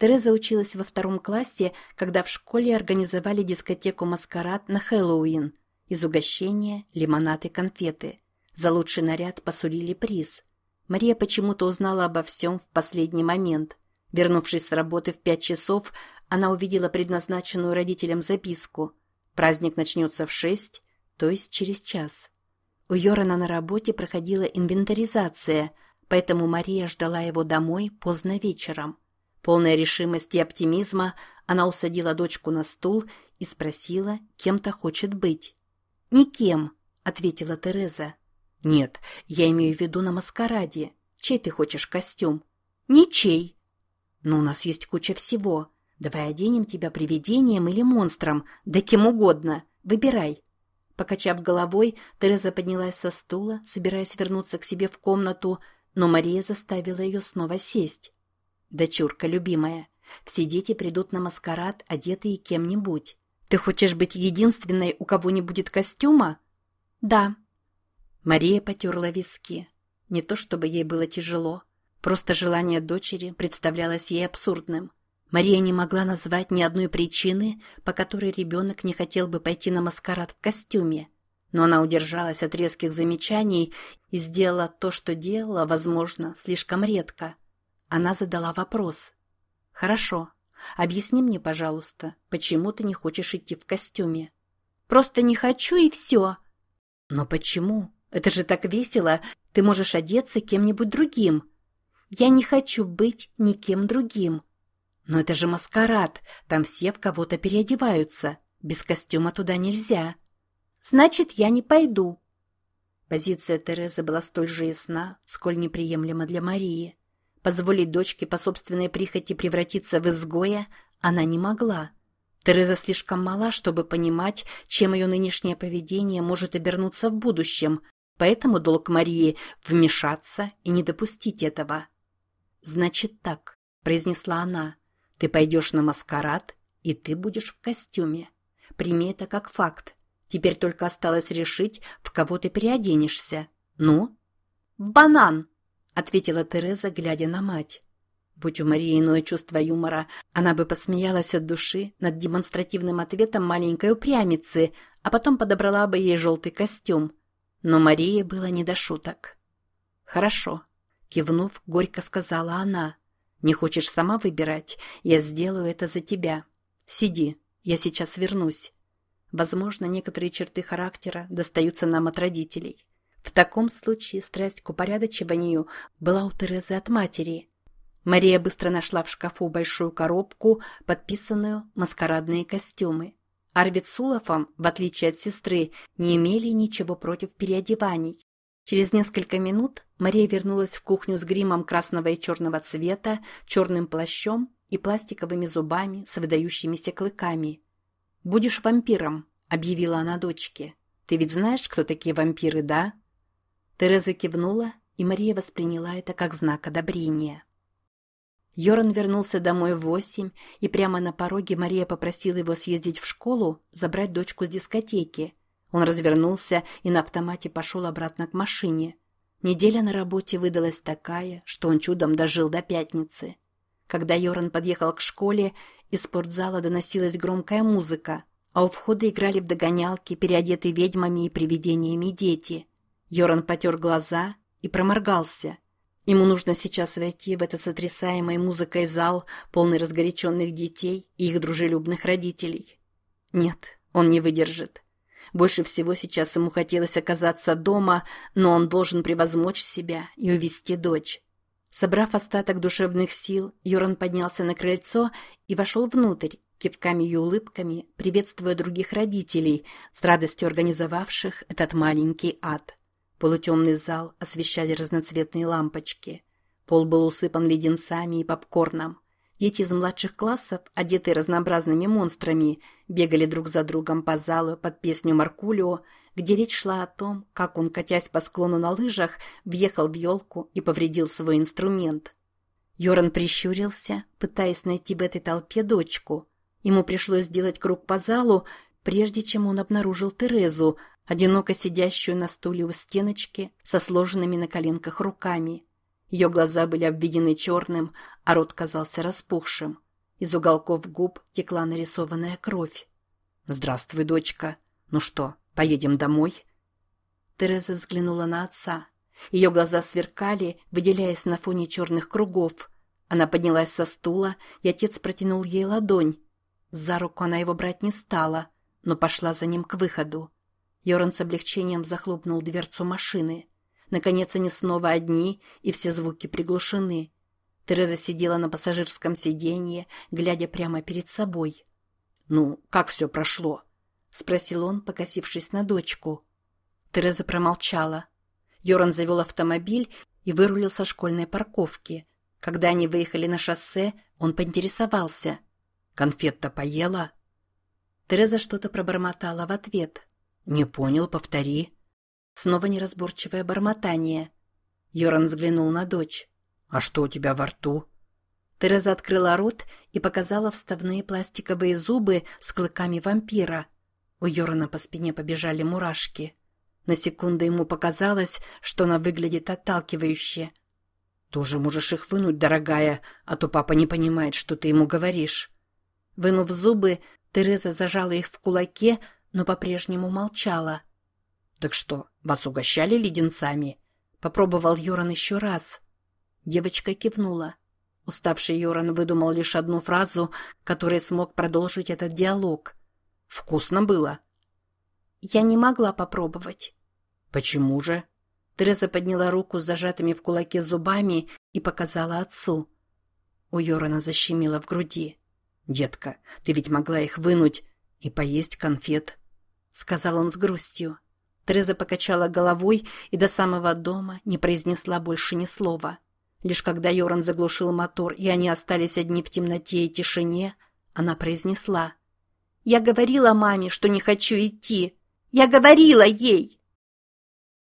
Тереза училась во втором классе, когда в школе организовали дискотеку «Маскарад» на Хэллоуин. Из угощения – лимонад и конфеты. За лучший наряд посулили приз. Мария почему-то узнала обо всем в последний момент. Вернувшись с работы в пять часов, она увидела предназначенную родителям записку. Праздник начнется в шесть, то есть через час. У Йорана на работе проходила инвентаризация, поэтому Мария ждала его домой поздно вечером. Полная решимости и оптимизма, она усадила дочку на стул и спросила, кем-то хочет быть. «Никем», — ответила Тереза. «Нет, я имею в виду на маскараде. Чей ты хочешь костюм?» «Ничей». «Но у нас есть куча всего. Давай оденем тебя привидением или монстром, да кем угодно. Выбирай». Покачав головой, Тереза поднялась со стула, собираясь вернуться к себе в комнату, но Мария заставила ее снова сесть. «Дочурка, любимая, все дети придут на маскарад, одетые кем-нибудь. Ты хочешь быть единственной, у кого не будет костюма?» «Да». Мария потерла виски. Не то чтобы ей было тяжело, просто желание дочери представлялось ей абсурдным. Мария не могла назвать ни одной причины, по которой ребенок не хотел бы пойти на маскарад в костюме. Но она удержалась от резких замечаний и сделала то, что делала, возможно, слишком редко. Она задала вопрос. «Хорошо. Объясни мне, пожалуйста, почему ты не хочешь идти в костюме?» «Просто не хочу и все». «Но почему? Это же так весело. Ты можешь одеться кем-нибудь другим». «Я не хочу быть никем другим». «Но это же маскарад. Там все в кого-то переодеваются. Без костюма туда нельзя». «Значит, я не пойду». Позиция Терезы была столь же ясна, сколь неприемлема для Марии. Позволить дочке по собственной прихоти превратиться в изгоя она не могла. Тереза слишком мала, чтобы понимать, чем ее нынешнее поведение может обернуться в будущем, поэтому долг Марии – вмешаться и не допустить этого. «Значит так», – произнесла она, – «ты пойдешь на маскарад, и ты будешь в костюме. Прими это как факт. Теперь только осталось решить, в кого ты переоденешься. Ну?» «В банан!» — ответила Тереза, глядя на мать. Будь у Марии иное чувство юмора, она бы посмеялась от души над демонстративным ответом маленькой упрямицы, а потом подобрала бы ей желтый костюм. Но Марии было не до шуток. «Хорошо», — кивнув, горько сказала она. «Не хочешь сама выбирать? Я сделаю это за тебя. Сиди, я сейчас вернусь». Возможно, некоторые черты характера достаются нам от родителей. В таком случае страсть к упорядочиванию была у Терезы от матери. Мария быстро нашла в шкафу большую коробку, подписанную «Маскарадные костюмы». Арвид с Улафом, в отличие от сестры, не имели ничего против переодеваний. Через несколько минут Мария вернулась в кухню с гримом красного и черного цвета, черным плащом и пластиковыми зубами с выдающимися клыками. «Будешь вампиром», — объявила она дочке. «Ты ведь знаешь, кто такие вампиры, да?» Тереза кивнула, и Мария восприняла это как знак одобрения. Йоран вернулся домой в восемь, и прямо на пороге Мария попросила его съездить в школу, забрать дочку с дискотеки. Он развернулся и на автомате пошел обратно к машине. Неделя на работе выдалась такая, что он чудом дожил до пятницы. Когда Йоран подъехал к школе, из спортзала доносилась громкая музыка, а у входа играли в догонялки, переодетые ведьмами и привидениями дети. Йоран потер глаза и проморгался. Ему нужно сейчас войти в этот сотрясаемый музыкой зал, полный разгоряченных детей и их дружелюбных родителей. Нет, он не выдержит. Больше всего сейчас ему хотелось оказаться дома, но он должен превозмочь себя и увести дочь. Собрав остаток душевных сил, Йоран поднялся на крыльцо и вошел внутрь, кивками и улыбками, приветствуя других родителей, с радостью организовавших этот маленький ад. Полутемный зал освещали разноцветные лампочки. Пол был усыпан леденцами и попкорном. Дети из младших классов, одетые разнообразными монстрами, бегали друг за другом по залу под песню Маркулио, где речь шла о том, как он, катясь по склону на лыжах, въехал в елку и повредил свой инструмент. Йоран прищурился, пытаясь найти в этой толпе дочку. Ему пришлось сделать круг по залу, прежде чем он обнаружил Терезу, одиноко сидящую на стуле у стеночки со сложенными на коленках руками. Ее глаза были обведены черным, а рот казался распухшим. Из уголков губ текла нарисованная кровь. «Здравствуй, дочка. Ну что, поедем домой?» Тереза взглянула на отца. Ее глаза сверкали, выделяясь на фоне черных кругов. Она поднялась со стула, и отец протянул ей ладонь. За руку она его брать не стала, но пошла за ним к выходу. Йоран с облегчением захлопнул дверцу машины. Наконец они снова одни, и все звуки приглушены. Тереза сидела на пассажирском сиденье, глядя прямо перед собой. «Ну, как все прошло?» — спросил он, покосившись на дочку. Тереза промолчала. Йоран завел автомобиль и вырулил со школьной парковки. Когда они выехали на шоссе, он поинтересовался. «Конфет-то поела?» Тереза что-то пробормотала в ответ. «Не понял, повтори». Снова неразборчивое бормотание. Йоран взглянул на дочь. «А что у тебя во рту?» Тереза открыла рот и показала вставные пластиковые зубы с клыками вампира. У Йорана по спине побежали мурашки. На секунду ему показалось, что она выглядит отталкивающе. «Тоже можешь их вынуть, дорогая, а то папа не понимает, что ты ему говоришь». Вынув зубы, Тереза зажала их в кулаке, но по-прежнему молчала. «Так что, вас угощали леденцами?» Попробовал Йоран еще раз. Девочка кивнула. Уставший Йоран выдумал лишь одну фразу, которой смог продолжить этот диалог. «Вкусно было?» «Я не могла попробовать». «Почему же?» Тереза подняла руку с зажатыми в кулаке зубами и показала отцу. У Йорана защемило в груди. «Детка, ты ведь могла их вынуть и поесть конфет», — сказал он с грустью. Тереза покачала головой и до самого дома не произнесла больше ни слова. Лишь когда Йоран заглушил мотор, и они остались одни в темноте и тишине, она произнесла. «Я говорила маме, что не хочу идти. Я говорила ей!»